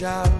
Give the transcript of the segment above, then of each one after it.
shout,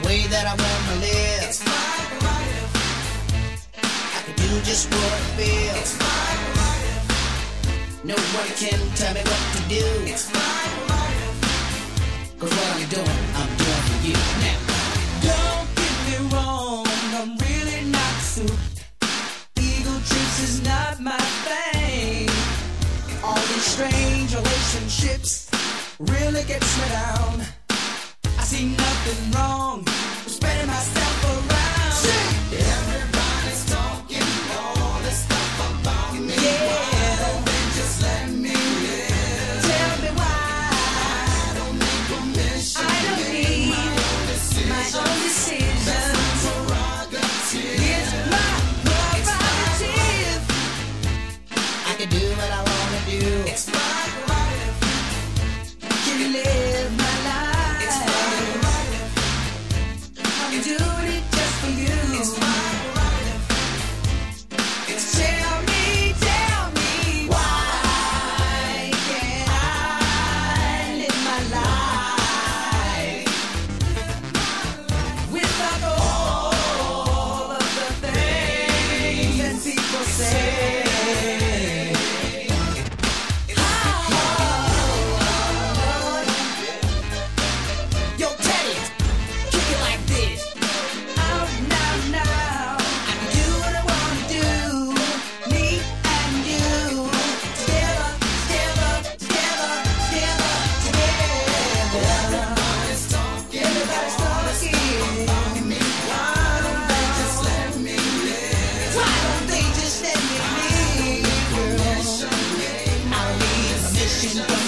the way that I wanna live. It's my life. I can do just what I feel. It's my life. Nobody can tell me what to do. It's my prerogative. Cause what I'm doing, I'm doing for you. Now, don't get me wrong, I'm really not suited. Legal trips is not my thing. All these strange relationships really gets me down see nothing wrong with spreading myself. Washington